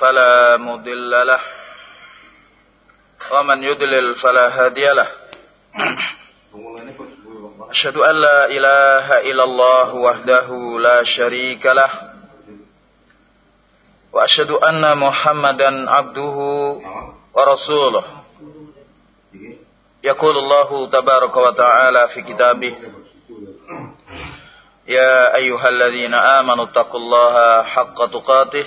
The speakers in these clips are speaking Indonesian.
فلا مضل له ومن يضلل فلا هادي له أشهد أن لا إله إلا الله وحده لا شريك له وأشهد أن محمدا عبده ورسوله يقول الله تبارك وتعالى في كتابه يا أيها الذين آمنوا اتقوا الله حق تقاته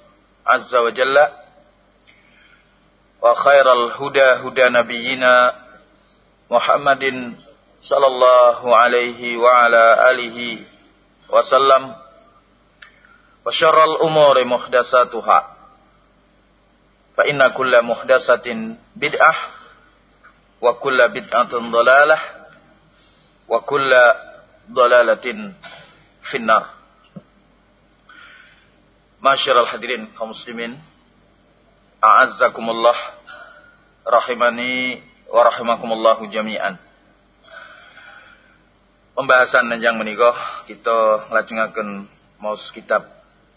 عز وجل وخير الهدى هدى نبينا محمد صلى الله عليه وعلى آله وسلم وشر الأمور محدثاتها. فإن كل محدثة بدعة وكل بدعة ضلالة وكل ضلالة في النار. Masyiral hadirin kaum muslimin. A'azzakumullah Rahimani wa rahimakumullahu jami'an. Pembahasan yang menikah Kita ngelajengakan Maus kitab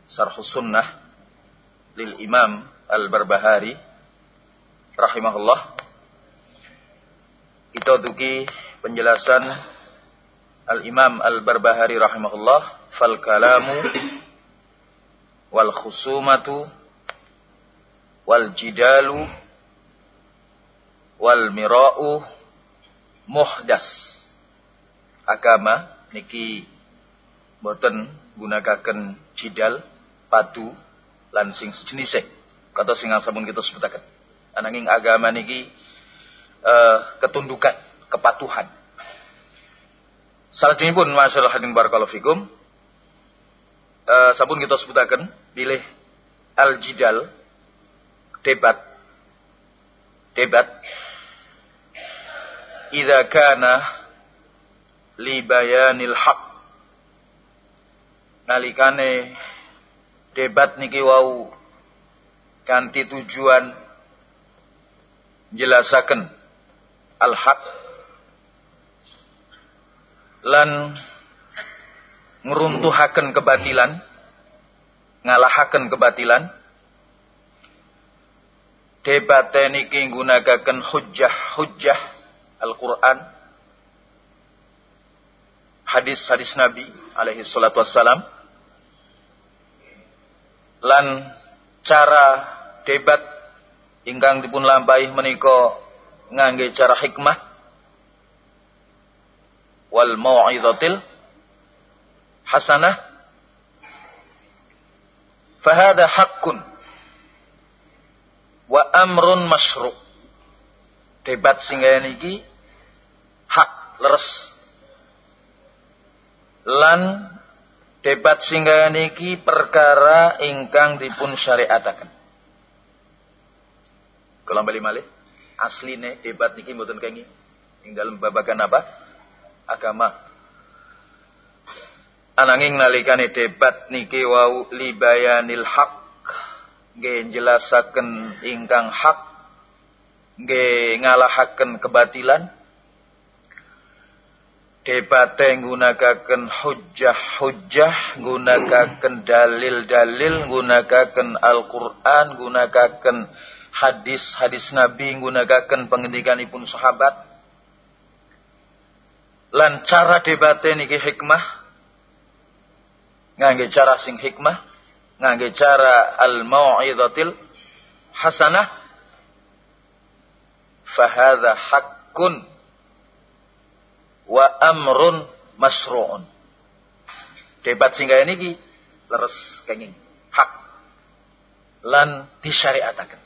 Sarhus Sunnah Lil Imam Al-Barbahari Rahimahullah. Kita tuki penjelasan Al-Imam Al-Barbahari Rahimahullah. Fal kalamu wal khusumatu wal jidalu wal mira'u muhdas. Agama niki boten gunakaken jidal padu lan sing sejenise kata sing sampun kita sebutaken. Ananging agama niki uh, ketundukan kepatuhan. Salajengipun masyaallah hadirin barakallahu fikum uh, sampun kita sebutaken pilih al-jidal debat. Debat. Idza kana li haq. Nalikane debat niki wau kanthi tujuan jelasaken al-haq. Lan ngeruntuhaken kebatilan, ngalahaken kebatilan. Debate niki nggunakaken hujjah-hujjah Al-Qur'an. Hadis-hadis Nabi alaihi salatu wassalam. Lan cara debat ingkang dipun lampahi menika ngangge cara hikmah wal mau'izatil hasanah fahada haqqun wa amrun masyru. Debat singga niki hak leres. Lan debat singga niki perkara ingkang dipun syariataken kalau bali malih asline debat niki mboten kengi ing dalam babagan apa? Agama Ananging nalikane debat niki wau libayanil haq nggih jelasaken ingkang hak nggih ngalahaken kebatilan. Debate nggunakaken hujjah-hujjah nggunakaken dalil-dalil nggunakaken Al-Qur'an nggunakaken hadis-hadis Nabi nggunakaken pengendikanipun sahabat. Lan cara debate niki hikmah ngangge cara sing hikmah ngangge cara al-mau'izatil hasanah fahadha haqqun wa amrun masru'un. Debat singgah niki leres kenging. Hak lan disyariataken.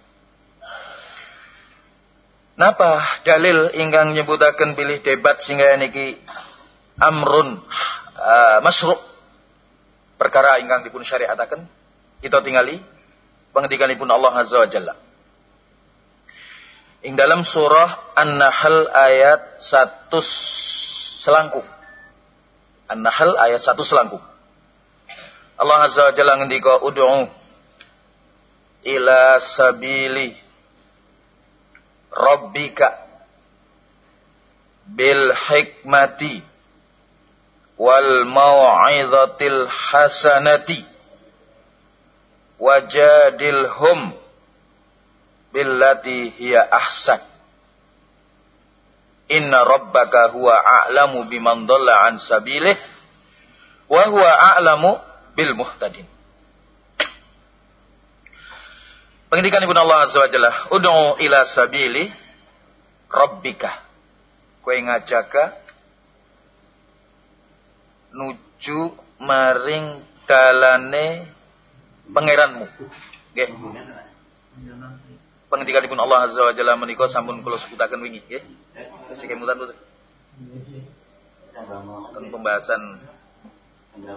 Napa dalil ingkang nyebutaken pilih debat sehingga niki? Amrun uh, masru perkara ingkang dipun syariataken kita tingali pengendikanipun Allah Azza wa Jalla. Ing dalam surah An-Nahl ayat 1 selangkung. An-Nahl ayat 1 selangkung. Allah Azza wa Jalla ngendika ud'u ila sabili rabbika bil hikmati wal mau'izatil hasanati wajadilhum billati hiya ahsan inna rabbaka huwa a'lamu biman dhalla an sabilih wa huwa a'lamu bil muhtadin Pengendikan Ibnu Allah Azza wa Jalla, "Ud'u ila sabili rabbika." Kowe ngajaka nuju maring dalane pangeranmu. Nggih. Pengendikan Ibnu Allah Azza wa Jalla menika sampun kula sebutaken wingi, nggih. Sing kemutan boten. Tentang pembahasan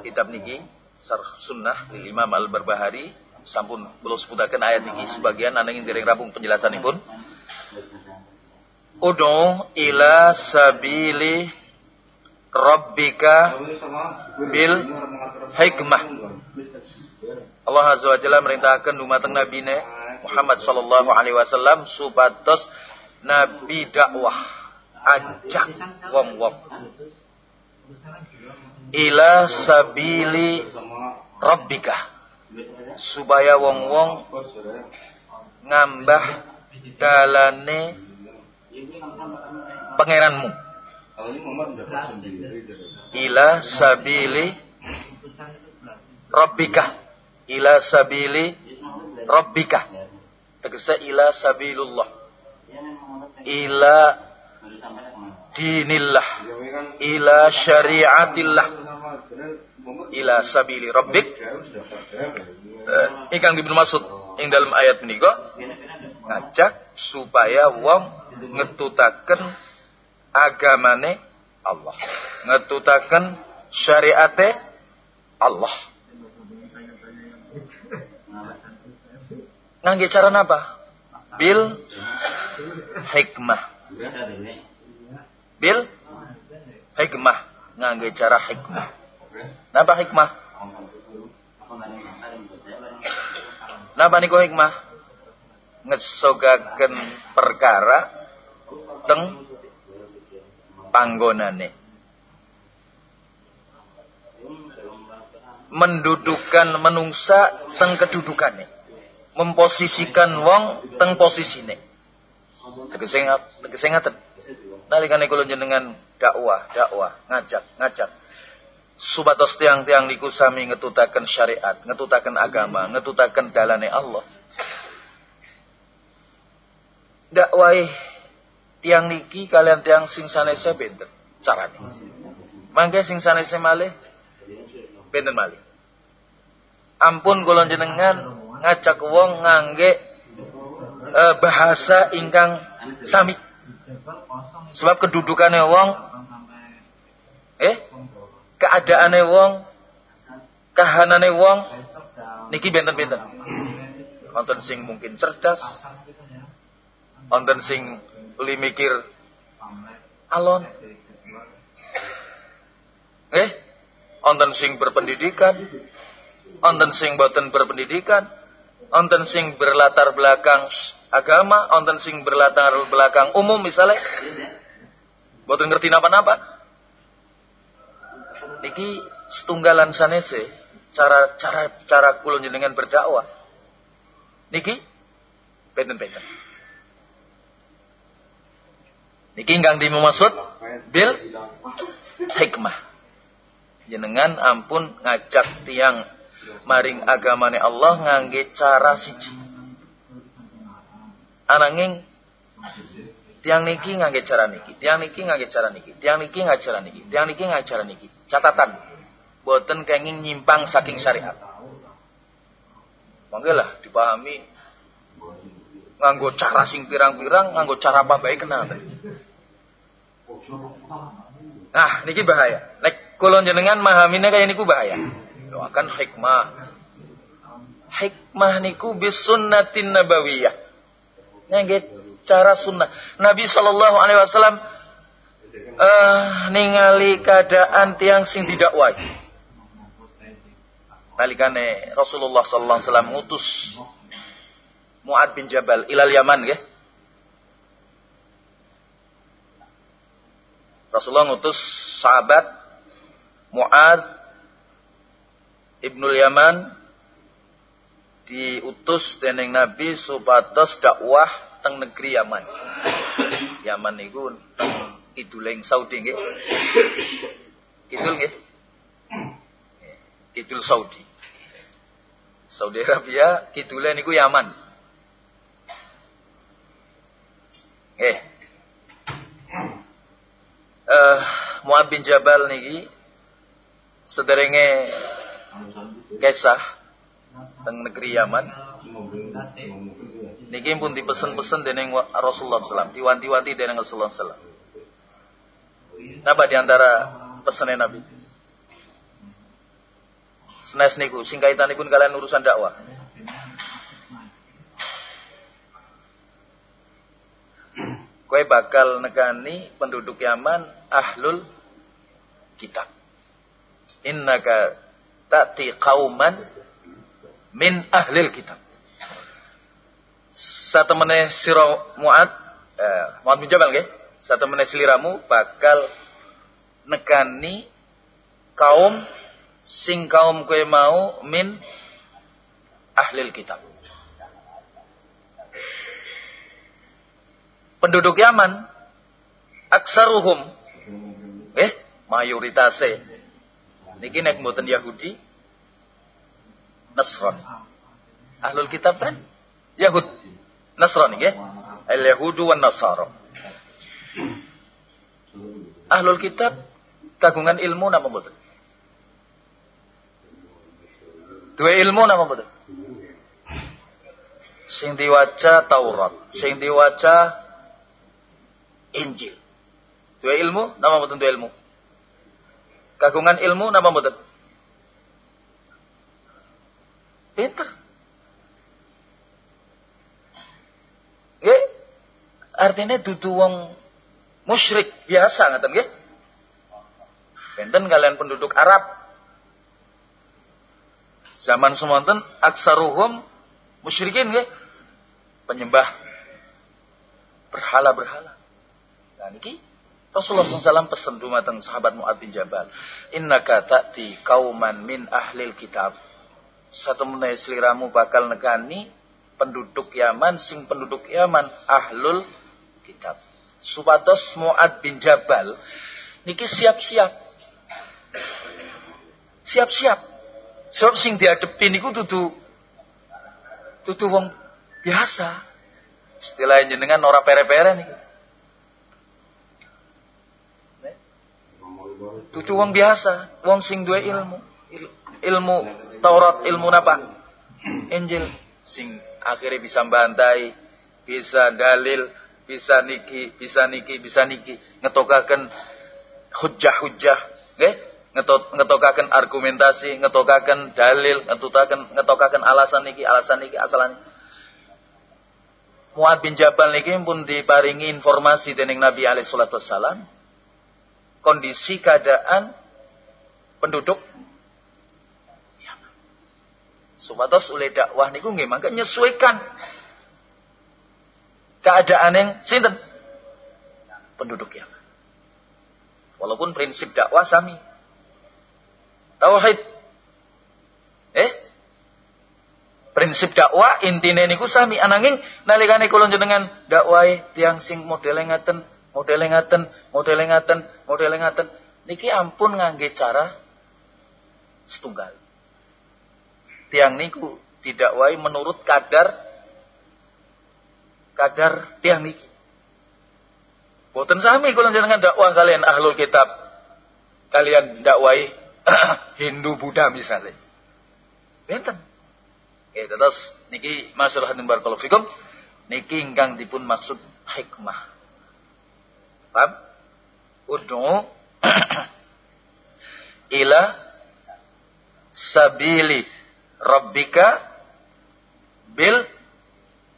kitab niki Sarh Sunnah lil Imam Al-Barbahari sampun belum sebutakan ayat ini sebagian ingin dereng rampung penjelasan pun Udu ila sabili rabbika bil hikmah. Allah Azza wa Jalla merintahkan dumateng Nabi Muhammad sallallahu alaihi wasallam supados nabi dakwah. Ajak wong-wong. Ila sabili rabbika. Supaya wong-wong ngambah dalane pangeranmu ila sabili rabbika. Ila sabili rabbika. Tegese ila sabilullah. Ila dinillah. Ila syariatillah. Ila sabili rabbik. Ingkang diberi maksud ing dalam ayat menika ngajak supaya wong ngetutaken agamane Allah. Ngetutaken syariate Allah. Ngangge cara apa? Bil hikmah. Bil hikmah. Ngangge cara hikmah. Napa hikmah? Napa niku hikmah? Ngesogaken perkara teng panggonane. Mendudukan menungsa teng kedudukannya. Memposisikan wong teng posisine. Tegese ngaten. Nalikane kula jenengan dakwah, dakwah, ngajak, ngajak subatos tiang-tiang niku sami ngetutaken syariat, ngetutaken agama, ngetutaken dalane Allah. Dakwai tiang niki kalian tiang sing sanese benten carane. Mangke sing sanese malih benten malih. Ampun kula jenengan ngajak wong ngangge eh, bahasa ingkang sami. Sebab kedudukannya wong eh keadaane wong, kahanane wong niki benten-benten. Wonten sing mungkin cerdas, wonten sing li mikir alon. Eh, wonten sing berpendidikan, wonten sing boten berpendidikan, onten sing berlatar belakang agama, onten sing berlatar belakang umum misalnya. Boten ngerti napa-napa. Niki setunggalan sanese cara cara cara kulon jenengan berdakwah. Niki benten-benten. Niki ingkang dimaksud bil hikmah. Jenengan ampun ngajak tiang maring agamane Allah ngangge cara siji. Ananging tiang niki ngangge cara niki, tiang niki ngangge cara niki, tiang niki ngangge cara niki, tiang niki ngangge cara niki. Catatan, boten kenging nyimpang saking syariat. Manggelah dipahami nganggo cara sing pirang-pirang, nganggo cara apa baik kenal. Nah, niki bahaya. Lek kula jenengan mahamine kaya niku bahaya. Doakan hikmah. Hikmah niku bis sunnatin nabawiyah. Ngangge cara sunnah. Nabi sallallahu alaihi wasallam uh, ningali keadaan tiang sing tidak wajib. Nalikane Rasulullah sallallahu alaihi wasallam ngutus Muad bin Jabal ilal Yaman nggih. Rasulullah ngutus sahabat Muad Ibnul Yaman diutus dening Nabi supados dakwah teng negeri Yaman. Yaman niku teng kiduling Saudi nggih. Kidul nggih. Kidul Saudi. Saudi Arabia kidule niku Yaman. Eh. Uh, Mu'ad bin Jabal niki sederenge kisah teng negeri Yaman. Niki pun dipesen-pesen dening Rasulullah SAW, diwanti-wanti dening Rasulullah SAW. Napa di antara pesannya Nabi? Senes niku, sing kaitanipun kalian urusan dakwah. Kue bakal negani penduduk Yaman ahlul kitab. Innaka ta'ti qauman min ahlil kitab. Satu meneh sira Muad, eh, Muad bin Jabal nggih. Satu meneh siliramu bakal negani kaum sing kaum kue mau min ahlil kitab. penduduk Yaman aksaruhum mayoritasnya. Niki nek mboten Yahudi Nasrani Ahlul kitab kan? Yahud Nasrani nggih. Al Yahudu wan Nasara. Ahlul kitab kagungan ilmu napa mboten? Dua ilmu napa mboten? Sing diwaca Taurat, sing diwaca Injil. Dua ilmu, nama mboten dua ilmu. Kagungan ilmu, nama mboten. Pinter. Ya, artinya dudu wong musyrik biasa ngaten nggih. Benten kalian penduduk Arab. Zaman semonten aksaruhum musyrikin nggih. Penyembah berhala-berhala. Nah niki Rasulullah SAW pesan dumateng sahabat Mu'ad bin Jabal. Innaka ta'ti kauman min ahlil kitab. Satu menai seliramu bakal negani penduduk Yaman, sing penduduk Yaman ahlul kitab. Supados Mu'ad bin Jabal. Niki siap-siap. Siap-siap. Sebab sing dihadapi niku tutu tutu wong biasa. Istilah jenengan ora pere-pere niki. Tutu wong biasa, wong sing duwe ilmu. Il, ilmu Taurat, ilmu apa? Injil sing akhirnya bisa bantai, bisa dalil, bisa niki, bisa niki, bisa niki, ngetokaken hujah-hujah, nggih? Ngetot, ngetokaken argumentasi, ngetokaken dalil, ngetokaken ngetokaken alasan niki, alasan niki, asalan Muad bin Jabal niki pun diparingi informasi dening Nabi alaihi salatu wassalam kondisi keadaan penduduk. Supados oleh dakwah niku nggih mangke nyesuaikan keadaan yang sinten? Penduduk yang walaupun prinsip dakwah sami. Tauhid. Eh? Prinsip dakwah intine niku sami. Ananging nalikane kula jenengan dakwah tiang sing modele ngaten modele ngaten modele ngaten modele ngaten niki ampun ngangge cara setunggal tiang niku tidak wae menurut kadar kadar tiang niki. Boten sami kula jenengan dakwah kalian ahlul kitab. Kalian dakwai Hindu Buddha misalnya. Benten. Oke, terus niki masalah barakallahu fikum niki ingkang dipun maksud hikmah. Paham? Ud'u ila sabili rabbika bil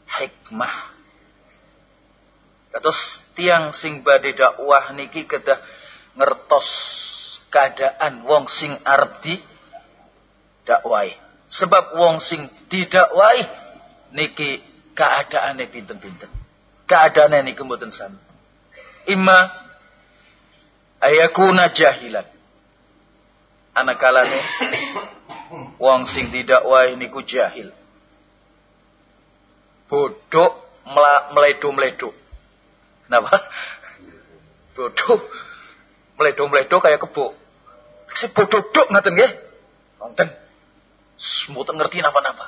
hikmah. Kados tiang sing badhe dakwah niki kedah ngertos keadaan wong sing arep di dakwai. Sebab wong sing didakwai niki keadaane pinten-pinten. Keadaane niki mboten sami. Imma ayakuna jahilan. Anak kalane Wong sing tidak wae niku jahil. Bodoh meledo-meledo. Kenapa? Bodoh meledo-meledo kayak kebo. Si bodoh ngaten nggih. Wonten. Mboten ngerti napa-napa.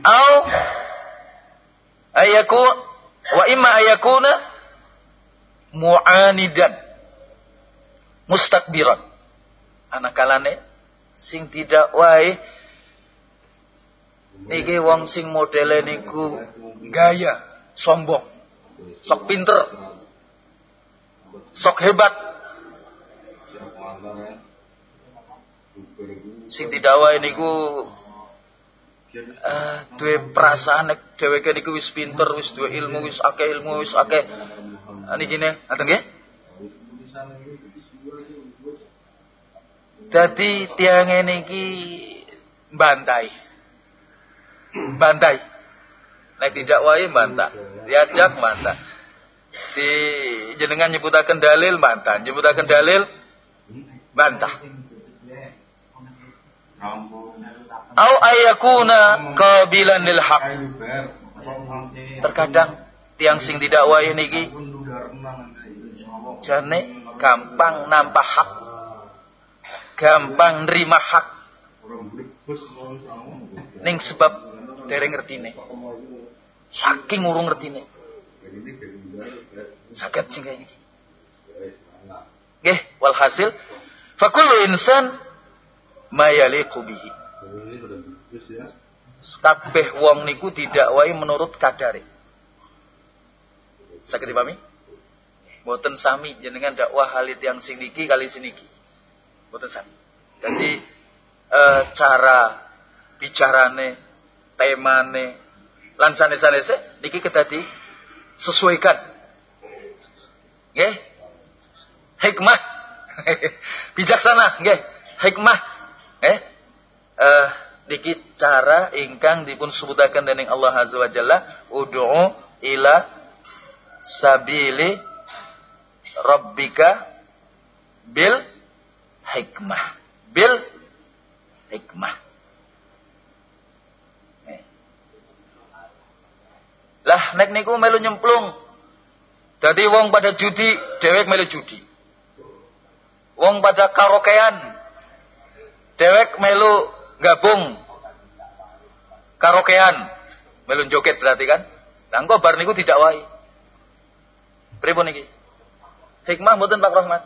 Au ayaku wa imma ayakuna mu'anidan mustakbiran. Anak kalane sing tidak wae niki wong sing modele niku gaya, sombong, sok pinter, sok hebat. Sing tidak wae niku uh, duwe perasaan nek dheweke niku wis pinter, wis duwe ilmu, wis akeh ilmu, wis akeh niki ne, ngaten nggih? Jadi tiang ini ki bantai. Bantai. Nek tidak wae bantah. Diajak bantah. Di jenengan nyebutaken dalil bantah, nyebutaken dalil bantah. Au ayakuna qabilan lil haq. Terkadang tiang sing tidak wae niki jane gampang nampak hak gampang nerima hak. Ning sebab dereng ngertine. Saking urung ngertine. Sakit sing kaya iki. Nggih, walhasil fakullu insan mayaliqu bihi. Kabeh wong niku tidak wae menurut kadare. Sakit dipahami? Boten sami jenengan dakwah halit yang siniki kali siniki. Boten sami. Jadi e, cara bicarane, temane, lan sanes-sanese niki kedadi sesuaikan. Nggih? Hikmah. Bijaksana, nggih. Hikmah. Eh? Uh, niki cara ingkang dipun sebutaken dening Allah Azza wa Jalla, ud'u ila sabili rabbika bil hikmah. Bil hikmah. Eh. Lah nek niku melu nyemplung. Dadi wong pada judi, dewek melu judi. Wong pada karaokean, dewek melu gabung karaokean, melu joget berarti kan? Lah engko bar niku tidak wae. Pripun iki? Hikmah mboten Pak Rahmat?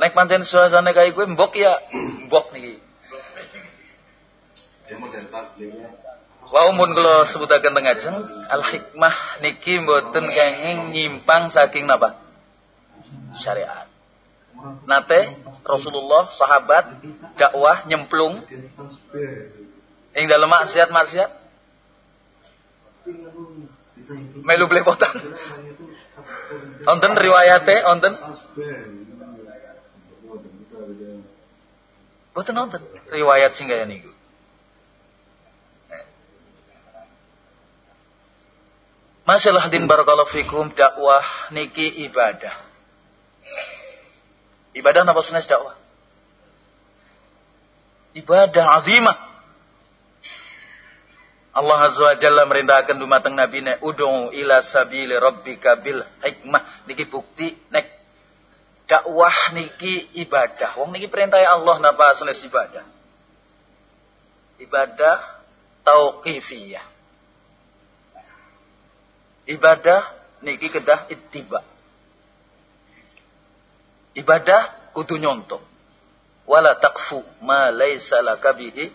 Nek pancen suasana kayak gue mbok ya mbok nih. Wa umun kula sebutaken teng ajeng al hikmah niki mboten kenging nyimpang saking napa? Syariat. Nate Rasulullah sahabat dakwah nyemplung ing dalem maksiat-maksiat Melu blepotan. Onten riwayate, onten. Boten nonton riwayat singgah niku. Masalah din barakallahu fikum dakwah niki ibadah. Ibadah napa sunnah dakwah? Ibadah azimah. Allah Azza wa Jalla merintahkan dumateng Nabi ne ud'u ila sabili rabbika bil hikmah niki bukti nek dakwah niki ibadah. Wong niki perintah Allah napa asnes ibadah? Ibadah tauqifiyah. Ibadah niki kedah ittiba. Ibadah kudu nyontoh. Wala taqfu ma laisa laka bihi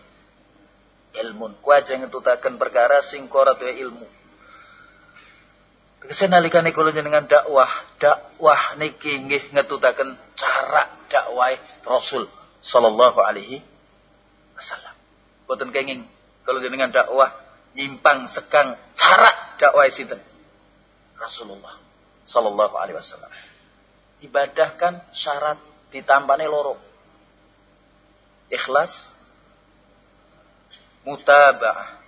ilmun. Ku aja ngetutaken perkara sing ora duwe ilmu. Tegese nalikane kula jenengan dakwah, dakwah niki nggih ngetutaken cara dakwah Rasul sallallahu alaihi wasallam. Boten kenging kalau jenengan dakwah nyimpang sekang cara dakwah sinten? Rasulullah sallallahu alaihi wasallam. Ibadah kan syarat ditampane loro. Ikhlas mutaba'ah.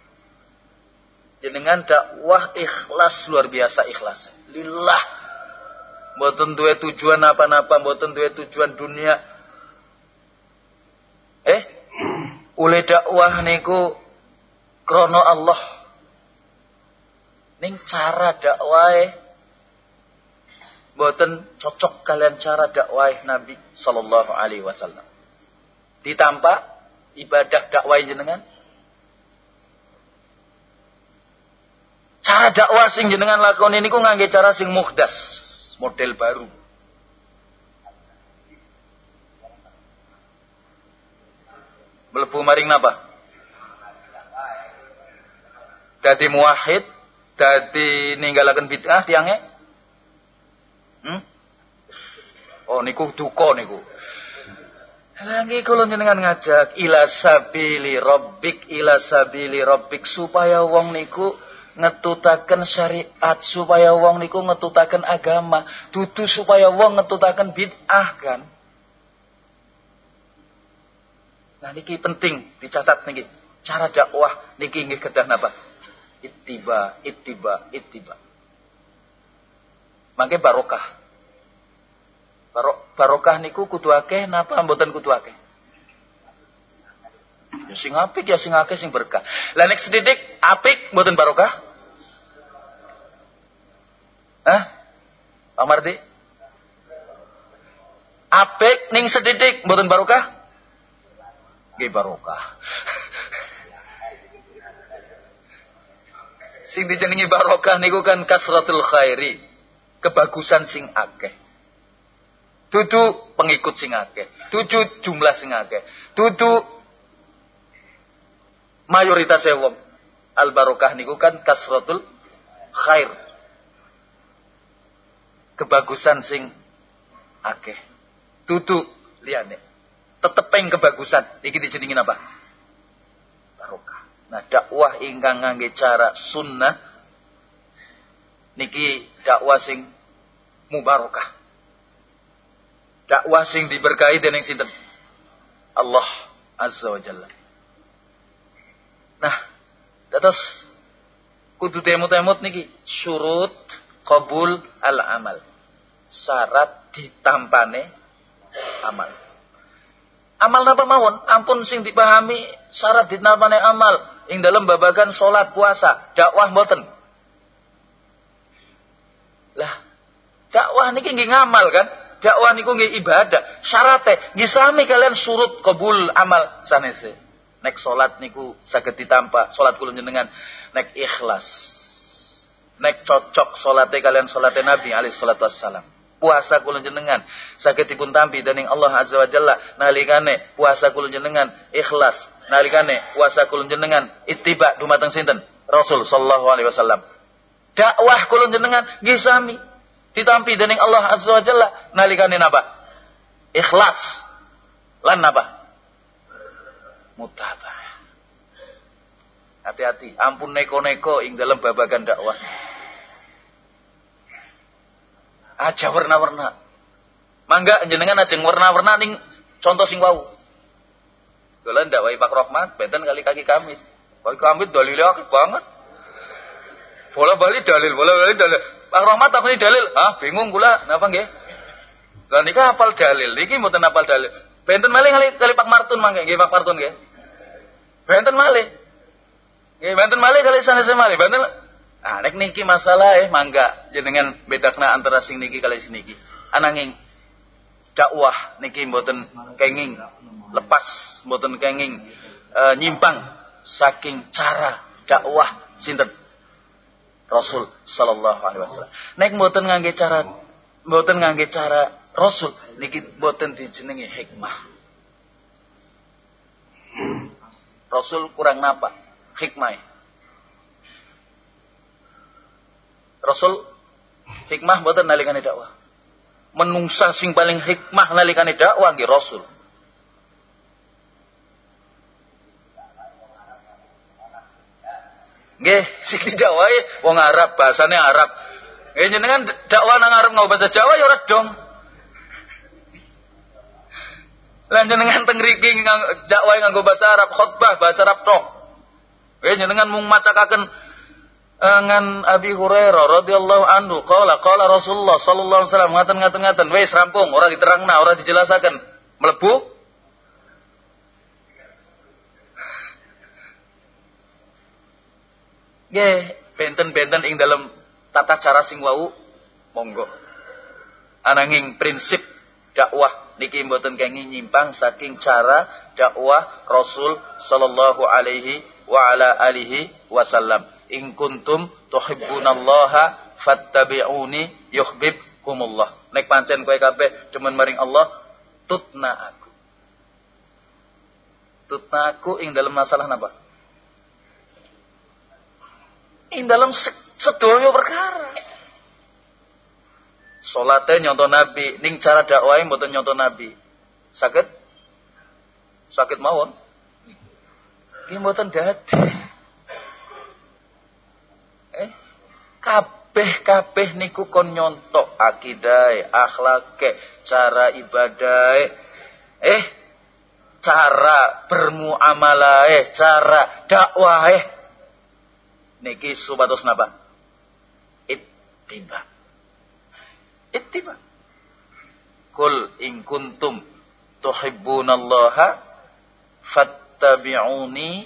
Jenengan dakwah ikhlas luar biasa ikhlas. Lillah. Mboten duwe tujuan apa-apa, mboten duwe tujuan dunia. Eh, oleh dakwah niku krono Allah. Ning cara dakwahe mboten cocok kalian cara dakwah Nabi sallallahu alaihi wasallam. Ditampa ibadah dakwah jenengan Cara dakwah sing jenengan lakon ini ku ngangge cara sing muhdas, model baru. Melebu maring napa? Dadi muwahhid, dadi ninggalaken bid'ah tiange? Hmm? Oh niku duka niku. Lagi kalau jenengan ngajak ila sabili rabbik ila sabili rabbik supaya wong niku ngetutaken syariat supaya wong niku ngetutaken agama, dudu supaya wong ngetutaken bid'ah kan. Nah niki penting dicatat niki. Cara dakwah niki nggih kedah napa? Ittiba, ittiba, ittiba. Mangke barokah. Barokah niku kudu akeh napa mboten kudu akeh? Ya sing apik ya sing akeh sing berkah. Lah nek sedidik apik mboten barokah? Hah? Pak Mardi? Apik ning sedidik mboten barokah? Nggih barokah. sing dijenengi barokah niku kan kasratul khairi, kebagusan sing akeh. Dudu pengikut sing akeh, dudu jumlah sing akeh, dudu mayoritas wong. Al barokah niku kan kasratul khair, kebagusan sing akeh. Tutu liyane. Tetepeng kebagusan. Iki dijenengin apa? Barokah. Nah, dakwah ingkang ngangge cara sunnah niki dakwah sing mubarakah. Dakwah sing diberkahi dening sinten? Allah Azza wa Jalla. Nah, terus kudu temut-temut niki surut qabul al amal syarat ditampane amal. Amal napa mawon? Ampun sing dipahami syarat ditampane amal ing dalam babagan salat puasa, dakwah mboten. Lah, dakwah niki nggih ngamal kan? Dakwah niku nggih ibadah. Syaratnya sami kalian surut kabul amal sanese. Nek salat niku saged ditampa, salat kula jenengan nek ikhlas. Nek cocok salate kalian salate Nabi alaihi salatu wassalam. Puasa kula jenengan saged dipun tampi dening Allah azza wa jalla. Nalikane puasa kula jenengan ikhlas. Nalikane puasa kula jenengan ittiba dumateng sinten? Rasul sallallahu alaihi wasallam. Dakwah kula jenengan nggih sami ditampi dening Allah azza wa jalla nalikane napa ikhlas lan napa mutabah hati-hati ampun neko-neko ing dalam babagan dakwah aja warna-warna. Mangga jenengan ajeng warna-warna ning contoh sing wau. Kula ndak wae Pak Rahmat, benten kali kaki kami. Kaki kami dalile akeh banget. Bola bali dalil, bola bali dalil. Pak Rahmat aku ini dalil. Hah, bingung kula, napa nggih? Lah nika hafal dalil, niki mboten hafal dalil. Benten malih kali kali Pak Martun mangke, nggih Pak Martun nggih. Benten malih. Nggih, benten malih kali sanes malih, benten Nah, nek niki masalah eh mangga jenengan bedakna antara sing niki kali sing niki. Ananging dakwah niki mboten kenging lepas mboten kenging e, nyimpang saking cara dakwah sinten Rasul sallallahu alaihi wasallam. Nek mboten ngangge cara mboten ngangge cara Rasul niki mboten dijenengi hikmah. Rasul kurang napa? Hikmah. Rasul hikmah mboten nalikane dakwah. Menungsa sing paling hikmah nalikane dakwah nggih Rasul. Nggih, sing dakwah wong Arab, bahasane Arab. Nggih jenengan dakwah nang Arab nggo bahasa Jawa ya ora dong. Lan jenengan teng mriki dakwah nganggo bahasa Arab, khutbah bahasa Arab tok. Nggih jenengan mung macakaken ngan Abi Hurairah radhiyallahu anhu qala qala Rasulullah sallallahu alaihi wasallam ngaten ngaten ngaten wis rampung ora diterangna ora dijelasaken mlebu Nggih, benten-benten ing dalam tata cara sing wau monggo. Ananging prinsip dakwah niki mboten kenging nyimpang saking cara dakwah Rasul sallallahu alaihi wa ala alihi wasallam in kuntum tuhibbunallaha fattabi'uni yuhibbukumullah. Nek pancen kowe kabeh demen maring Allah, tutna aku. Tutna aku ing dalam masalah napa? Ing dalam sedoyo perkara. Salatnya nyontoh Nabi, ning cara dakwah mboten nyontoh Nabi. Sakit? Sakit mawon. Ki mboten dadi. kabeh-kabeh niku kon nyontok akidai, akhlake, cara ibadai, eh cara bermuamalah, cara dakwah, eh niki subatos napa? Ittiba. Ittiba. Kul in kuntum tuhibbunallaha fattabi'uni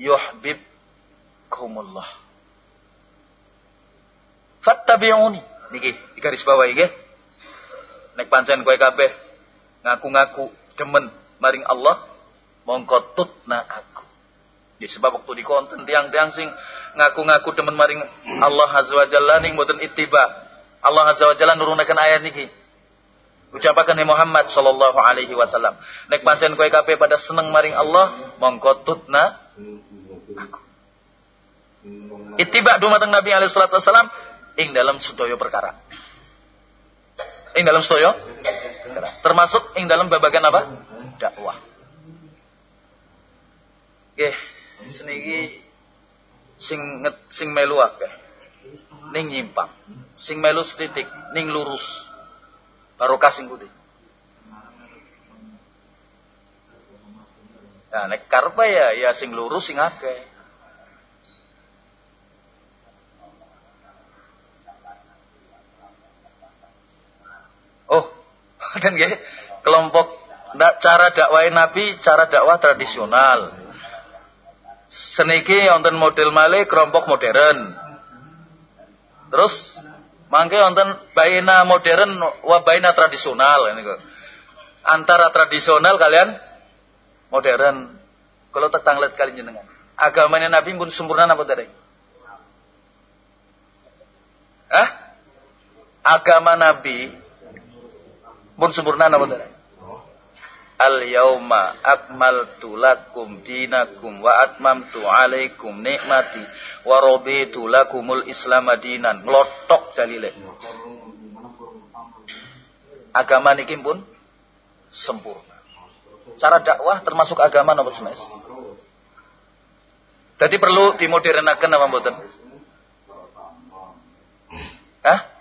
yuhibbukumullah. Fattabi'uni. Niki di garis bawah iki. Nek pancen kowe kabeh ngaku-ngaku demen maring Allah, mongko tutna aku. Ya sebab waktu di konten tiang-tiang sing ngaku-ngaku demen maring Allah Azza wa Jalla ning mboten ittiba. Allah Azza wa Jalla nurunaken ayat niki. Ucapakan Muhammad sallallahu alaihi wasallam. Nek pancen kowe kabeh pada seneng maring Allah, mongko tutna aku. Ittiba dumateng Nabi alaihi salatu wasallam ing dalam sedaya perkara. Ing dalam sedaya Termasuk ing dalam babagan apa? Dakwah. Oke, seniki sing sing melu akeh. Ning nyimpang. Sing melu setitik ning lurus. Barokah sing putih. Nah, nek karepe ya ya sing lurus sing akeh. Oh, dan nggih kelompok cara dakwah Nabi cara dakwah tradisional. Seniki wonten model malih kelompok modern. Terus mangke wonten baina modern wa baina tradisional niku. Antara tradisional kalian modern. Kalau tak tanglet kali jenengan. Agamanya Nabi pun sempurna apa tadi? Hah? Agama Nabi pun sempurna napa to? Al yauma akmaltu lakum dinakum wa atmamtu alaikum nikmati wa raditu lakumul islam dinan. Nglotok dalile. Agama niki pun sempurna. Cara dakwah termasuk agama napa semes? Jadi perlu dimodernaken apa mboten? Hah?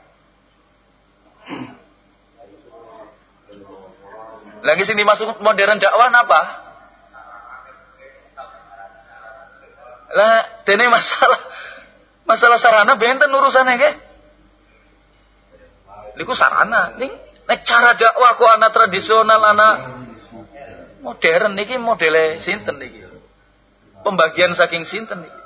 Lagi sing dimasuk modern dakwah apa? Lah, dene masalah masalah sarana benten urusannya ke? Niku sarana, ning nek cara dakwah ku anak tradisional anak modern niki modele sinten niki. Pembagian saking sinten niki.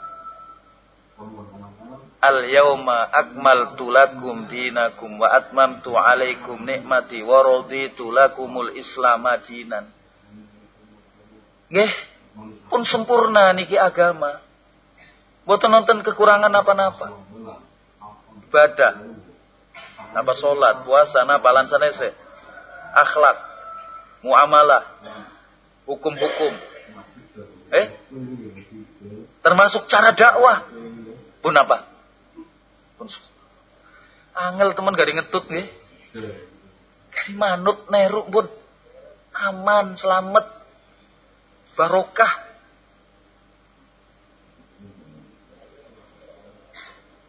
Al yauma akmaltu lakum dinakum wa atmamtu alaikum nikmati wa raditu lakumul islam dinan. Nggih, pun sempurna niki agama. Boten nonton kekurangan apa-apa. Ibadah. Napa salat, puasa, napa lan. Akhlak, muamalah, hukum-hukum. Eh? Termasuk cara dakwah. Pun apa? Pun angel teman gak ngetut nih. Gari manut neru pun aman, selamat, barokah.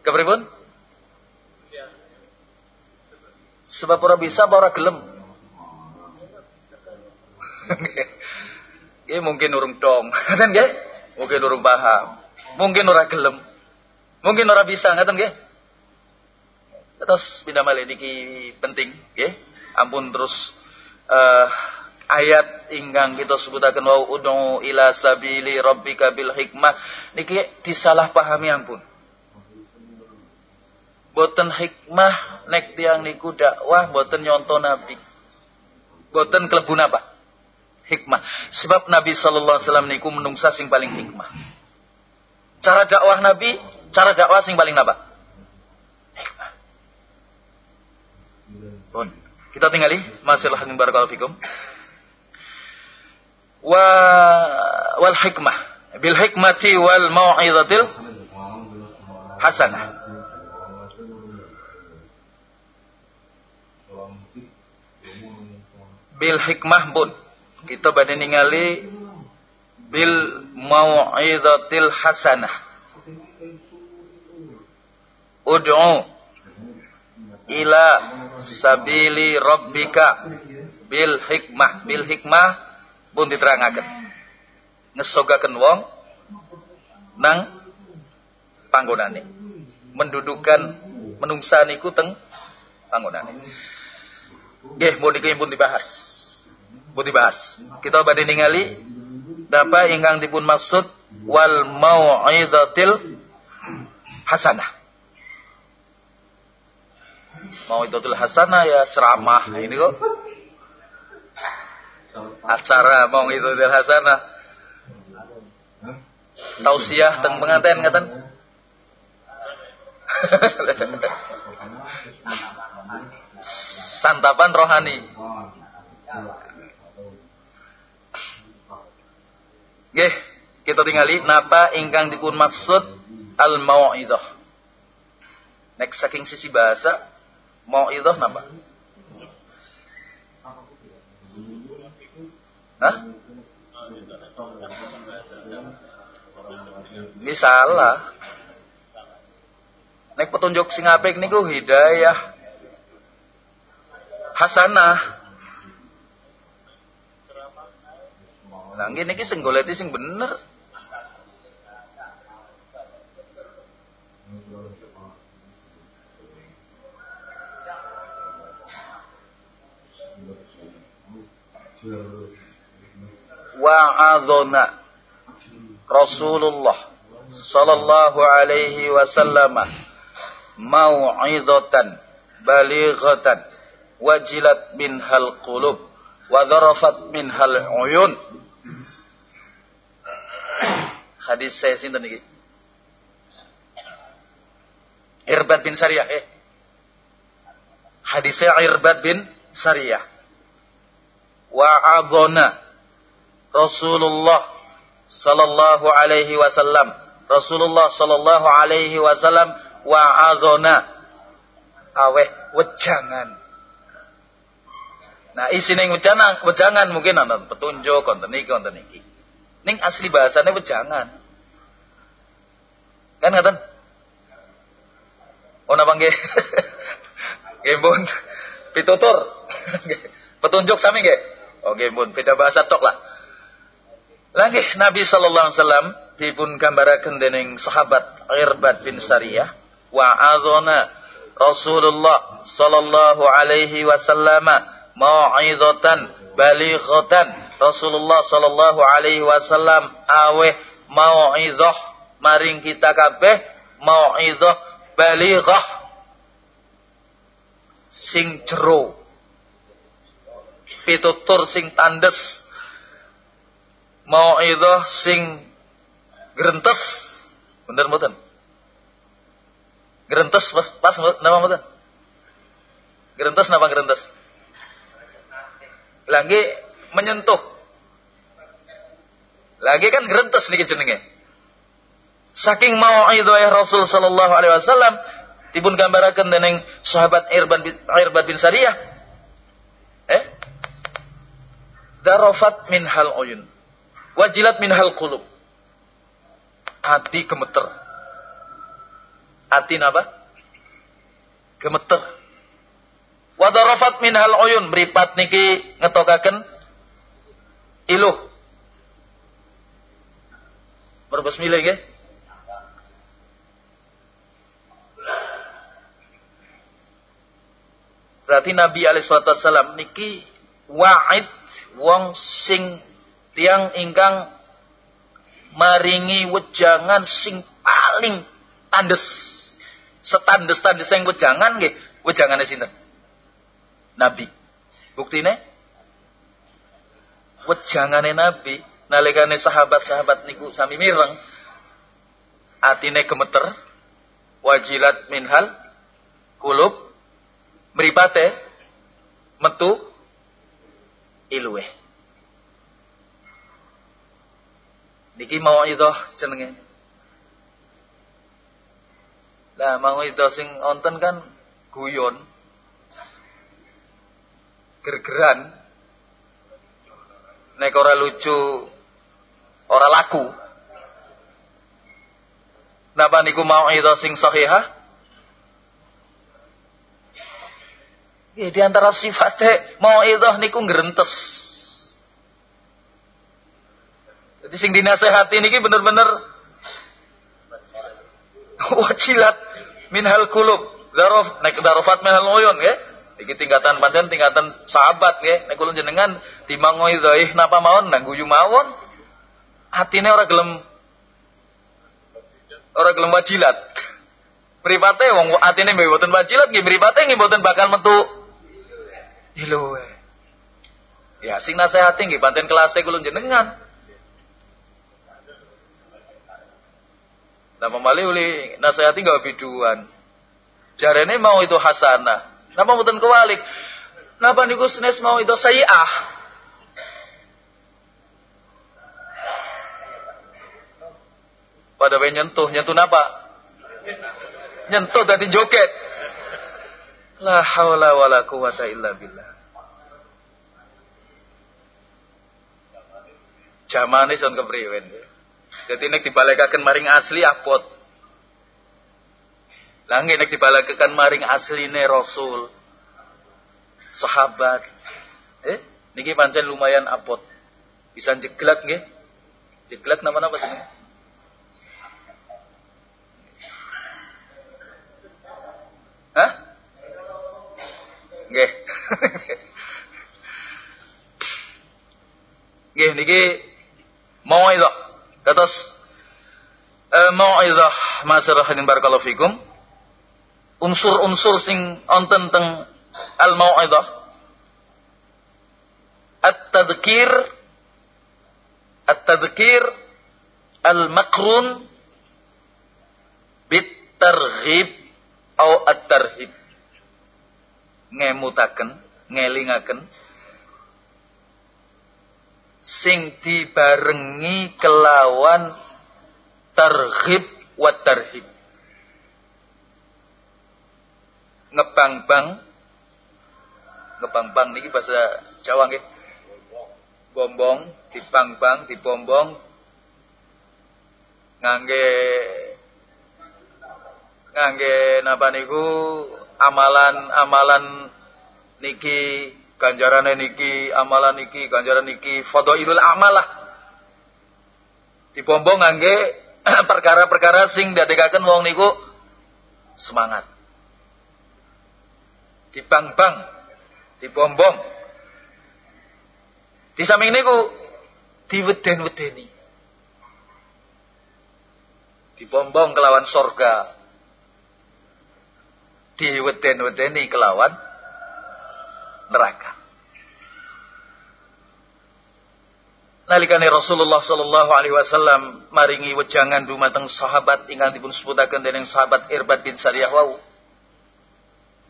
Kepripun? Sebab ora bisa apa ora gelem? Ini mungkin urung dong, kan nggih? Mungkin urung paham. Mungkin ora gelem. Mungkin ora bisa, ngaten nggih? Terus pindah malih niki penting, nggih. Ampun terus uh, ayat ingkang kita sebutaken wau ud'u ila sabili rabbika bil hikmah niki disalahpahami ampun. Boten hikmah nek tiang niku dakwah boten nyonto nabi. Boten kelebun apa? Hikmah. Sebab Nabi sallallahu alaihi wasallam niku menungsa sing paling hikmah. Cara dakwah Nabi, cara dakwah sing paling apa? Pun. Kita tinggali masalah yang barakallahu fikum. Wa wal hikmah bil hikmati wal mau'izatil hasanah. bil hikmah pun kita badhe ningali bil mau'izatil hasanah ud'u ila sabili rabbika bil hikmah bil hikmah pun diterangaken ngesogaken wong nang panggonane mendudukan menungsa niku teng panggonane Nggih, mau niki pun dibahas. Pun dibahas. Kita badhe ningali napa ingkang dipun maksud wal mau'izatil hasanah. Mau'izatil hasanah ya ceramah ini kok. Acara mau'izatil hasanah. Tausiah teng pengantin ngaten. santapan rohani. Nggih, kita tinggali napa ingkang dipun maksud al mau'idah. Nek saking sisi bahasa mau'idah napa? Hah? Ini salah. Nek petunjuk sing apik niku hidayah hasanah. Nah, ngene iki sing goleti sing bener. Wa'adhona Rasulullah sallallahu alaihi wasallam mau'izatan balighatan wajilat hal qulub wa dharafat hal uyun hadis saya sinten iki Irbad bin Sariyah eh hadisnya Irbad bin Sariyah wa adona Rasulullah sallallahu alaihi wasallam Rasulullah sallallahu alaihi wasallam wa adona aweh wejangan Nah, isi ning wejangan, wejangan mungkin ana petunjuk konten iki konten iki. Ning asli bahasane wejangan. Kan ngaten? Oh napa nggih? Pitutur. Petunjuk sami nggih? Oke pun beda bahasa tok lah. Lagi Nabi sallallahu alaihi wasallam dipun gambaraken dening sahabat Irbad bin Sariyah wa adzona Rasulullah sallallahu alaihi wasallam mau'izatan balighatan. Rasulullah sallallahu alaihi wasallam aweh mau'izah maring kita kabeh mau'izah balighah. Sing jero pitutur sing tandes. Mau itu sing gerentes. Bener mboten? Gerentes pas pas nama mboten? Gerentes nama gerentes? Lagi menyentuh. Lagi kan gerentes nih jenenge. Saking mau itu ya Rasul sallallahu alaihi wasallam dipun gambaraken dening sahabat Irbad bin, Irbad bin Sariyah eh darafat min hal uyun. Wajilat min hal kulub. Hati gemeter. Hati apa? Gemeter. Wadarafat min hal uyun. Beripat niki ngetokaken iluh. Berbes milih nggih? Berarti Nabi alaihi niki wa'id wong sing tiang ingkang maringi wejangan sing paling tandes. Setandes tandes sing wejangan nggih. Wejangane sinten? Nabi. Buktine? Wejangane Nabi nalikane sahabat-sahabat niku sami mireng. Atine gemeter wajilat minhal kulub mripate metu ilwe. Niki mau itu jenenge. Lah mau itu sing onten kan guyon. Gergeran. Nek ora lucu ora laku. Napa niku mau itu sing sahihah? Ya, di antara sifatnya mau itu niku ngerentes. Jadi sing dinasehati niki bener-bener wajilat minhal kulub. Darof naik darofat minhal uyun ya. Iki tingkatan pancen tingkatan sahabat ya. Nek kula jenengan timangoi dhaih napa mawon nang guyu mawon. Atine ora gelem ora gelem wajilat. Mripate wong atine mboten wajilat nggih mripate nggih mboten bakal metu Ilu Ya sing nasihati nggih pancen kelase kula jenengan. Nah memali uli nasihati nggak biduan. Jarene mau itu hasanah. Napa mboten kewalik? Napa niku senes mau itu sayi'ah? Pada nyentuh, nyentuh napa? Nyentuh tadi joget. La haula wala quwata illa billah. Jamane son kepriwen. Jadi nek dibalekaken maring asli apot. Lah nek dibalekaken maring asline Rasul. Sahabat. Eh, niki pancen lumayan apot. Bisa jeglak nggih. Jeglak nama-nama sini. Hah? Nggih. Nggih niki mauizah. Kados eh, mauizah masarahin barakallahu fikum. Unsur-unsur sing onten teng al mauizah. At-tadhkir at-tadhkir al-makrun bit targhib atau at-tarhib ngemutaken, ngelingaken sing dibarengi kelawan terhib wa terhib. Ngebang-bang ngebang-bang niki bahasa Jawa nggih. Bombong, dibang-bang, dibombong ngangge ngangge napa niku amalan-amalan niki ganjaran niki, amalan niki, ganjaran niki, fadhailul amalah. Dibombong ngangge perkara-perkara sing dadekaken wong niku semangat. Dibang-bang, dibombong. Di samping niku diweden-wedeni. Dibombong kelawan sorga. Diweden-wedeni kelawan neraka. Nalikane Rasulullah sallallahu alaihi wasallam maringi wejangan dumateng sahabat ingkang dipun sebutaken dening sahabat Irbad bin Sariyah wau.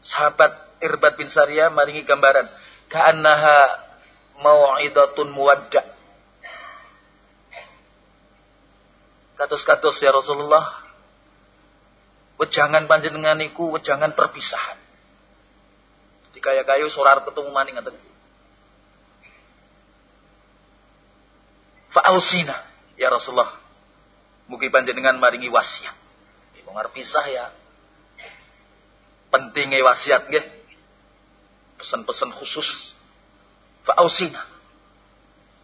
Sahabat Irbad bin Sariyah maringi gambaran ka'annaha mau'idatun muwadda. Kados-kados ya Rasulullah. Wejangan panjenengan iku wejangan perpisahan kaya kayu sorar ketemu maning ngaten. Fa'ausina ya Rasulullah. Mugi panjenengan maringi wasiat. Wong arep pisah ya. Pentingnya wasiat nggih. Pesan-pesan khusus. Fa'ausina.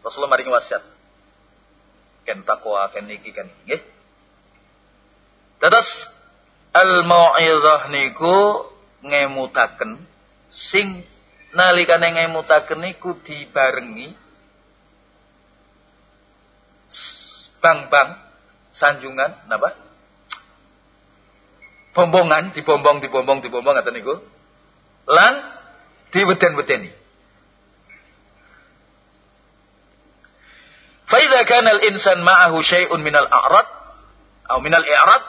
Rasulullah maringi wasiat. Ken takwa ken niki ken nggih. Al mau'izah niku ngemutaken sing nalikane ngemutaken iku dibarengi bang-bang sanjungan napa? Bombongan dibombong dibombong dibombong ngaten niku. Lan diweden-wedeni. Fa idza kana al-insan ma'ahu syai'un minal a'rad atau minal i'rad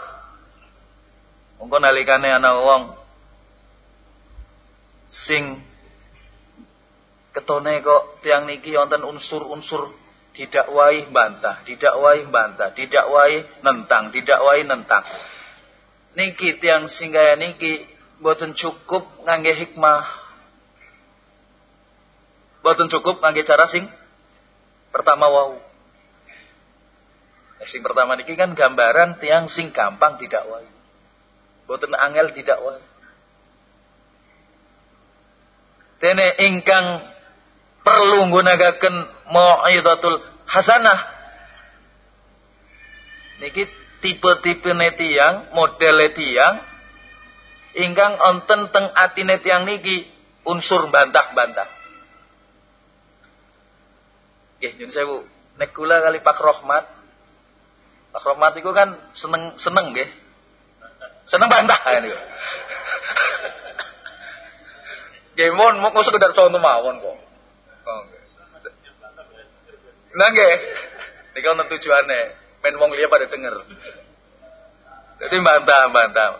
mongko nalikane ana wong sing ketone kok tiang niki wonten unsur-unsur didakwahi bantah, didakwahi bantah, didakwahi nentang, didakwahi nentang. Niki tiang sing kaya niki boten cukup ngangge hikmah. Boten cukup ngangge cara sing pertama wau. Sing pertama niki kan gambaran tiang sing gampang didakwahi. Boten angel didakwahi. Tene ingkang perlu nggunakaken mau'izatul hasanah. Niki tipe-tipe netiyang, model netiyang ingkang onten teng atine tiyang niki unsur bantah-bantah. Nggih, nyun sewu. Nek kula kali Pak Rohmat. Pak Rohmat itu kan seneng seneng nggih. Seneng bantah. Nggih mon mau sekedar contoh mawon kok. Nah nggih. Niki ono tujuane, men wong liya pada denger. Jadi bantah-bantah.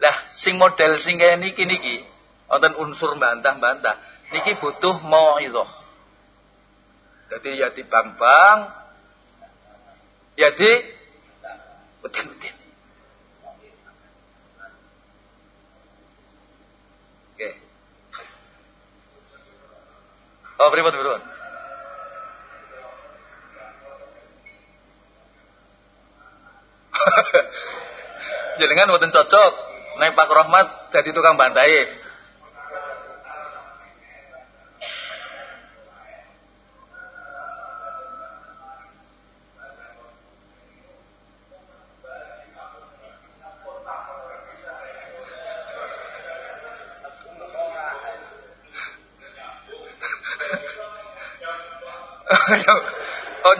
Lah sing model sing kaya niki niki wonten unsur bantah-bantah. Niki butuh mau itu. Jadi ya di bang-bang, ya di betin-betin. Oh, pripun pripun? Jenengan mboten cocok naik Pak Rahmat jadi tukang bantai.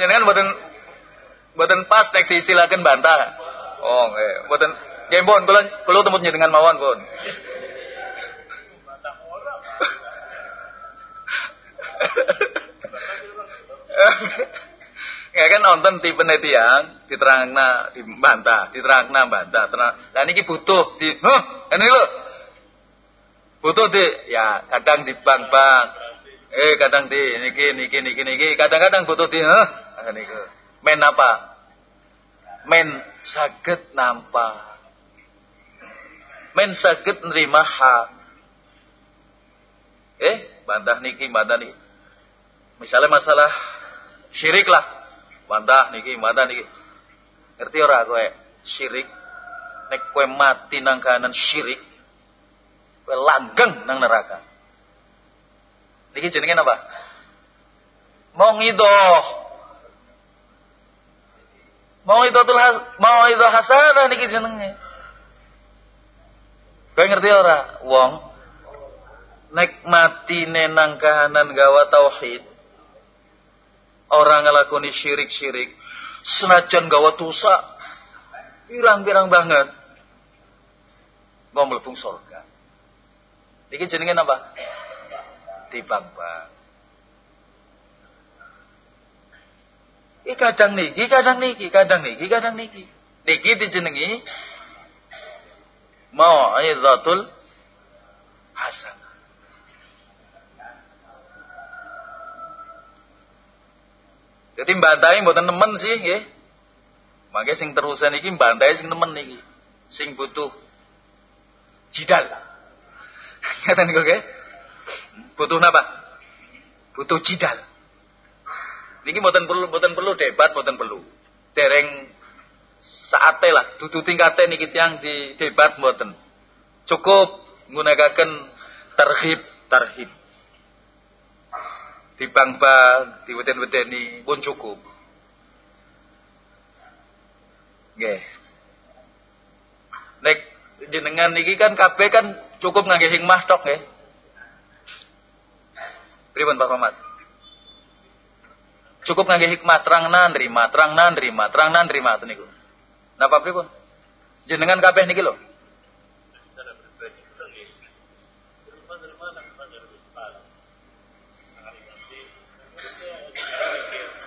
Jenengan buatan buatan pas nek diisilakan bantah. Oh nggih, buatan nggih pun kula kula temut dengan mawon pun. Ya kan nonton tipe netiang diterangna dibantah, diterangna bantah, terang. Lah niki butuh di, huh, ini lho. Butuh di, ya kadang di bank-bank, Eh kadang di niki niki niki niki kadang-kadang butuh di heh niku. Men apa? Men saged nampa. Men saged nerima hak. Eh, bantah niki bantah niki. Misalnya masalah syirik lah. Bantah niki bantah niki. Ngerti ora kowe? Syirik nek kowe mati nang kanan syirik kowe langgeng nang neraka. Niki jenenge apa? Mau. Mau itu tuh mau itu hasanah niki jenenge. Kowe ngerti ora? Wong nek nenang kahanan gawa tauhid. Orang ngelakoni syirik-syirik. Senajan gawa dosa. Pirang-pirang banget. Mau melebung surga. Niki jenenge apa? Dibang-bang. Iki kadang niki, kadang niki, kadang niki, kadang niki. Niki dijenengi mau'izatul hasan. Jadi mbantai mboten temen sih nggih. Mangke sing terusan iki mbantai sing temen niki. Sing butuh jidal. Ngaten niku nggih. Butuh napa? Butuh jidal. Niki mboten perlu mboten perlu debat, mboten perlu. Dereng saate lah dudu tingkate niki tiyang di debat mboten. Cukup nggunakaken terhib terhib. Di bang-bang, di weden-wedeni pun cukup. Nggih. Nek jenengan niki kan kabeh kan cukup ngangge hikmah tok nggih. Pripun Pak Rahmat? Cukup ngangge hikmah terangna nerima, terangna nerima, terangna nerima niku. Napa pripun? Jenengan kabeh niki lho.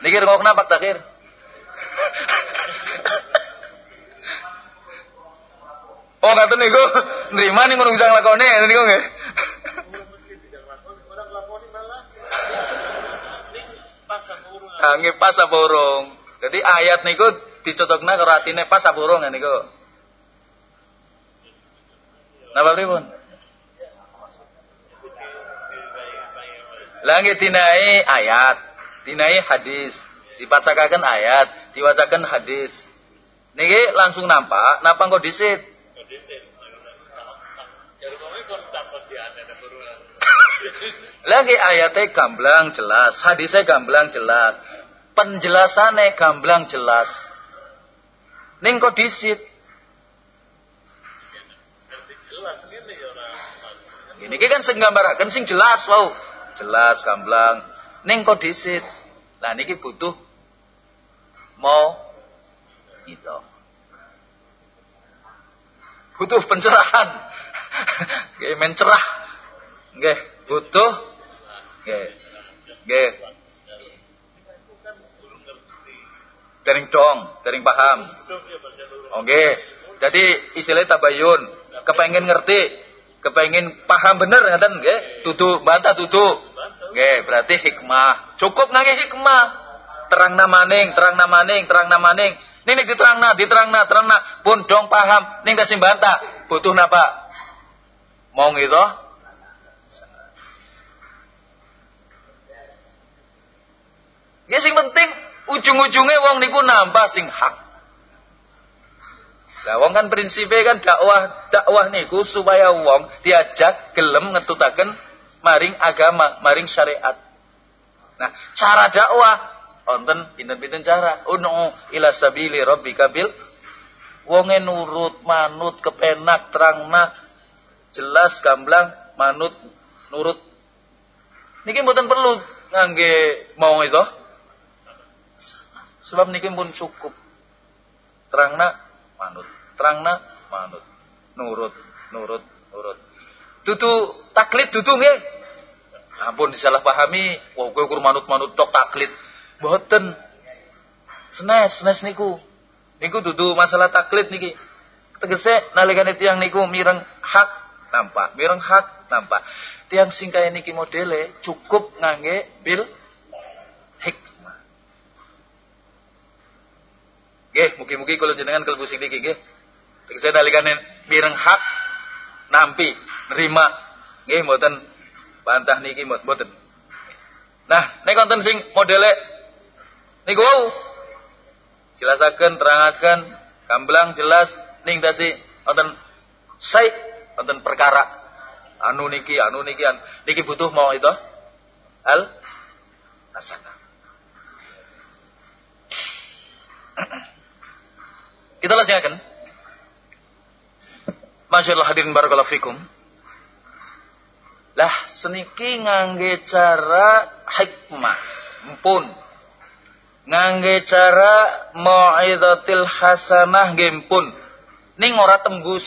Niki kok kenapa takir? oh kata niku nerima nih ngono bisa nglakoni niku nggih. Nggih pas apa urung? Jadi ayat niku dicocokna karo atine pas apa urung niku. Napa pripun? Lah nggih dinai ayat, dinai hadis, dibacakan ayat, diwacakan hadis. Niki langsung nampak, napa kok disit? Lagi ayatnya gamblang jelas, hadisnya gamblang jelas, penjelasannya gamblang jelas. Ning kok disit? Ini kan sing gambaraken sing jelas wow. Jelas gamblang. Ning kok disit? Nah niki butuh mau gitu. Butuh pencerahan. Kayak mencerah. Nggih, butuh Nggih. Nggih. Tering dong, tering paham. Oke. Jadi istilahnya tabayun, kepengen ngerti, kepengen paham bener ngaten nggih. Tutu bantah tutu. Nggih, berarti hikmah. Cukup nangge hikmah. Terang namaning, terang namaning, terang namaning. Ning nek diterangna, diterangna, terangna pun dong paham ning kasih bantah. Butuh napa? Mau gitu? Ya sing penting ujung-ujungnya wong niku nambah sing hak. Lah wong kan prinsipnya kan dakwah dakwah niku supaya wong diajak gelem ngetutaken maring agama, maring syariat. Nah, cara dakwah wonten pinten-pinten cara. Unu ila sabili rabbika bil wonge nurut, manut, kepenak, terangna, jelas, gamblang, manut, nurut. Niki mboten perlu ngangge mau itu. Sebab niki pun cukup. Terangna manut, terangna manut. Nurut, nurut, nurut. Tutu taklid tutu nggih. Ampun disalahpahami, wah kowe kur manut-manut tok taklid. Mboten. Senes, senes niku. Niku dudu masalah taklid niki. Tegese nalikane tiyang niku mireng hak nampak, mireng hak nampak. Tiang sing kaya niki modele cukup ngangge bil Nggih, mugi-mugi kula jenengan kalbu sidiki nggih. Tegese nalikane mireng hak nampi nerima nggih mboten bantah niki mboten. Nah, nek wonten sing modele niku wau jelasaken terangaken gamblang jelas ning tasi wonten sai wonten perkara anu niki anu niki an niki butuh mau itu al hasanah. Kita lanjutkan. Masyaallah hadirin barakallahu fikum. Lah seniki ngangge cara hikmah. Pun ngangge cara mau'izatil hasanah gempun. Ning ora tembus.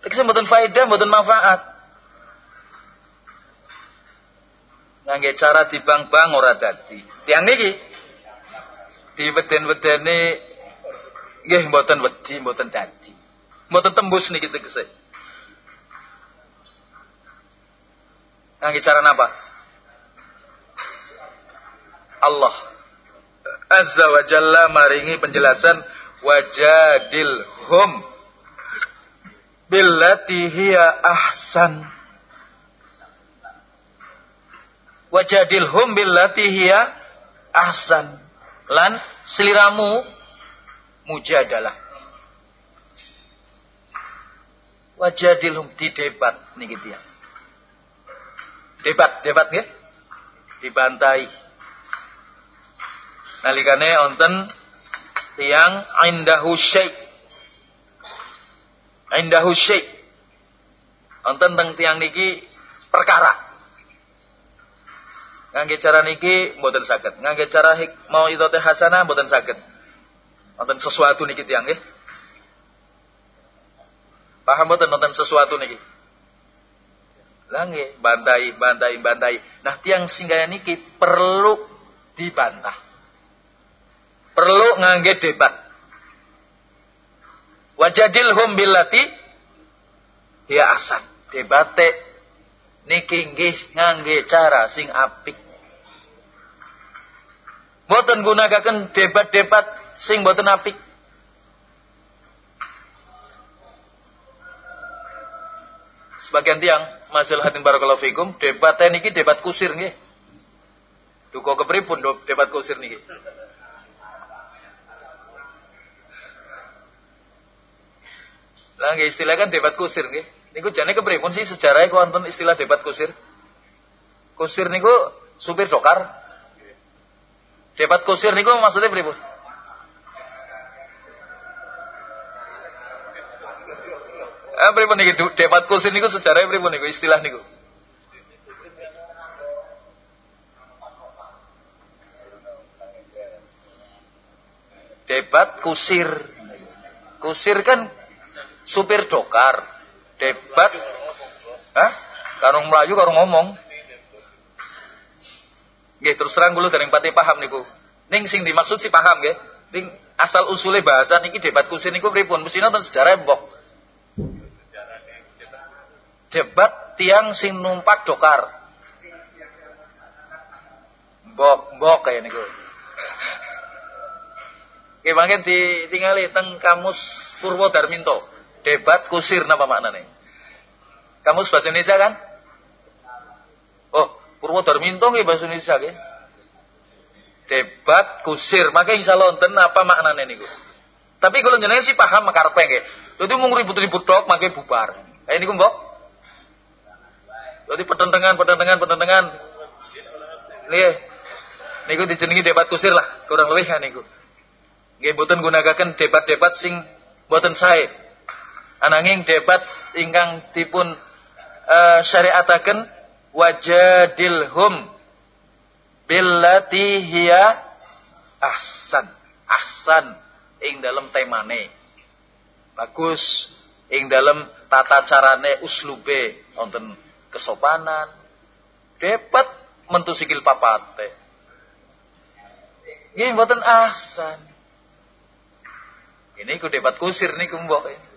Tekse mboten faedah, mboten manfaat. Ngangge cara dibang-bang ora dadi. Tiang niki di weden-wedene nggih mboten wedi, mboten dadi. Mboten tembus niki tegese. Ngangge cara napa? Allah Azza wa Jalla maringi penjelasan wajadilhum billati hiya ahsan wajadilhum billati hiya ahsan lan seliramu mujadalah wajadilhum di debat niki dia. Debat debat nggih. Dibantai. Nalikane onten tiang indahu syai' indahu syai' onten teng tiang niki perkara ngangge cara niki mboten saged ngangge cara hik mau teh hasanah mboten saged wonten sesuatu niki tiang nggih paham mboten wonten sesuatu niki Lange, bantai, bantai, bantai. Nah, tiang singgah niki perlu dibantah. Perlu ngangge debat. Wajadilhum billati ya asan. Debate niki nggih ngangge cara sing apik. Boten gunakaken debat-debat sing boten apik. Sebagian tiang masalah hatin barakallahu fikum debat niki debat kusir nggih. Duko kepripun debat kusir niki? Lah nggih istilah kan debat kusir nggih. Niku jane kepripun sih sejarahnya kok wonten istilah debat kusir? Kusir niku supir dokar. Debat kusir niku maksudnya pripun? Eh pripun niki debat kusir niku sejarahnya pripun niku istilah niku? Debat kusir. Kusir kan supir dokar debat Hah? karung melayu karung ngomong Nggih terus terang dulu dari pati paham niku. Ning sing dimaksud si paham nggih. Ning asal usule bahasa niki debat kusir niku pripun? Mesti nonton sejarah mbok. Debat tiang sing numpak dokar. Mbok, mbok kayak niku. Nggih mangke ditingali teng kamus Purwo Darminto. Debat kusir apa maknanya? Kamu bahasa Indonesia kan? Oh, Purwo Darminto nggih bahasa Indonesia nggih. Debat kusir, maka insya Allah wonten apa maknanya niku. Tapi kalau jenengan sih paham makarepe nggih. Jadi mau ribut-ribut tok maka bubar. Eh niku mbok. Jadi pertentangan, pertentangan, pertentangan. Nggih. Niku dijenengi debat kusir lah, kurang lebih kan niku. Nggih boten gunakaken debat-debat sing boten sae ananging debat ingkang dipun uh, syariataken wajadilhum billati hiya ahsan. Ahsan ing dalam temane. Bagus ing dalam tata carane uslube wonten kesopanan. Debat mentu sikil papate. Nggih mboten ahsan. Ini ku debat kusir niku mbok. ini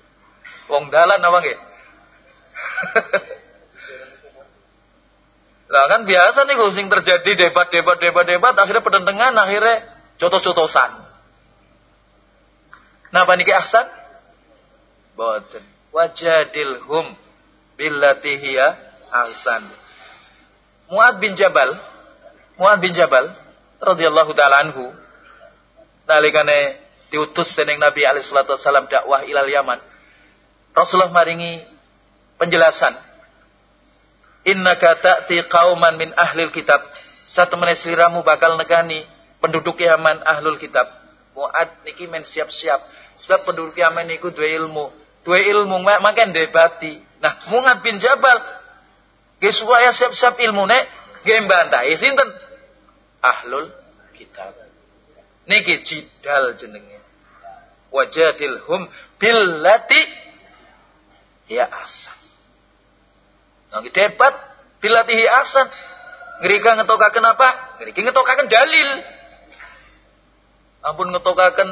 Wong dalan apa nggih? Lah kan biasa nih sing terjadi debat debat debat debat akhirnya pertentangan akhirnya cotos-cotosan. Napa niki ahsan? Boten. Wajadilhum billati hiya ahsan. Muad bin Jabal, Muad bin Jabal radhiyallahu taala anhu nalikane diutus dening Nabi alaihi salatu wasallam dakwah ilal Yaman Rasulullah maringi penjelasan. Innaka ta'ti qauman min ahlil kitab. Satu sliramu bakal negani penduduk Yaman ahlul kitab. Muad niki men siap-siap. Sebab penduduk Yaman niku dua ilmu. Dua ilmu makan debati nah Muad bin Jabal ge supaya siap-siap ilmune ge bantai sinten? Ahlul kitab. Niki jidal jenenge. Wajadilhum billati ya asan Nang debat billati ya asan ngerika ngetokaken apa ngeriki ngetokaken dalil ampun ngetokaken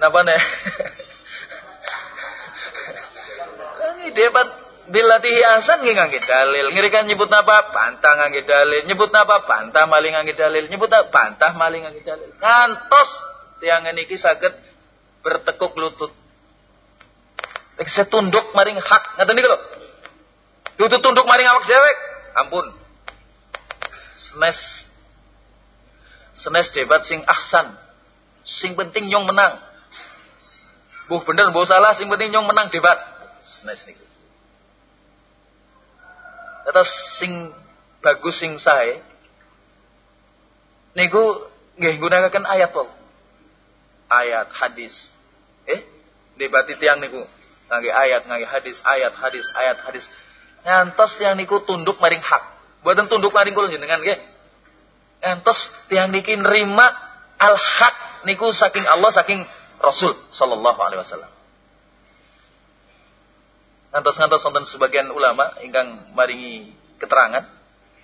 napa nih debat Bilatihi asan nggih ngangge dalil. Ngirikan nyebut napa? Bantah ngangge dalil. Nyebut napa? Bantah maling ngangge dalil. Nyebut napa? Bantah maling ngangge dalil. Ngantos tiang niki saged bertekuk lutut. Saya tunduk maring hak. Ngaten niku lho. Lutut tunduk maring awak dewek. Ampun. Senes senes debat sing ahsan. Sing penting nyong menang. Buh bener, buh salah, sing penting nyong menang debat. Senes niku. Terus sing bagus sing sae niku nggih gunakaken ayat po. Ayat hadis. Eh, debati tiang niku ngangge ayat, ngangge hadis, ayat, hadis, ayat, hadis. Ngantos tiang niku tunduk maring hak. Boten tunduk maring kula jenengan nggih. Ngantos tiang niki nerima al hak niku saking Allah saking Rasul sallallahu alaihi wasallam. Ngantos-ngantos wonten sebagian ulama ingkang maringi keterangan,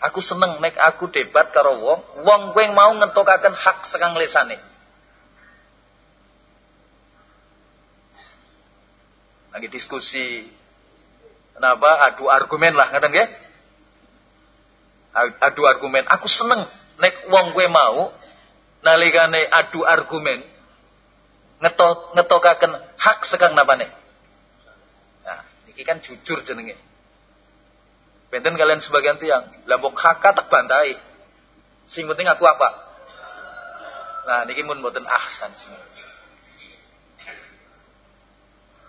aku seneng nek aku debat karo wong, wong kowe mau ngentokaken hak sekang lesane. Lagi diskusi kenapa adu argumen lah ngaten nggih? Adu argumen. Aku seneng nek wong kowe mau nalikane adu argumen ngetok ngetokaken hak sekang napane? Iki kan jujur jenenge. Benten kalian sebagian tiang, lambok haka tak bantai. Sing penting aku apa? Nah, niki mun mboten ahsan sing.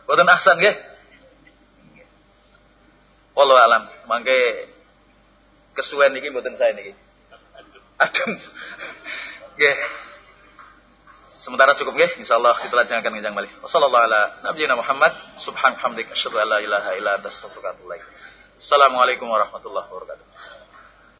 Mboten ahsan nggih? Wallahu alam. Mangke kesuwen niki mboten saya niki. Adem. Nggih. Sementara cukup nggih, insyaallah kita lanjutkan yang balik. Wassallallahu ala nabiyina Muhammad subhan hamdik asyhadu an la ilaha illa anta astaghfiruka wa atubu ilaik. Assalamualaikum warahmatullahi wabarakatuh.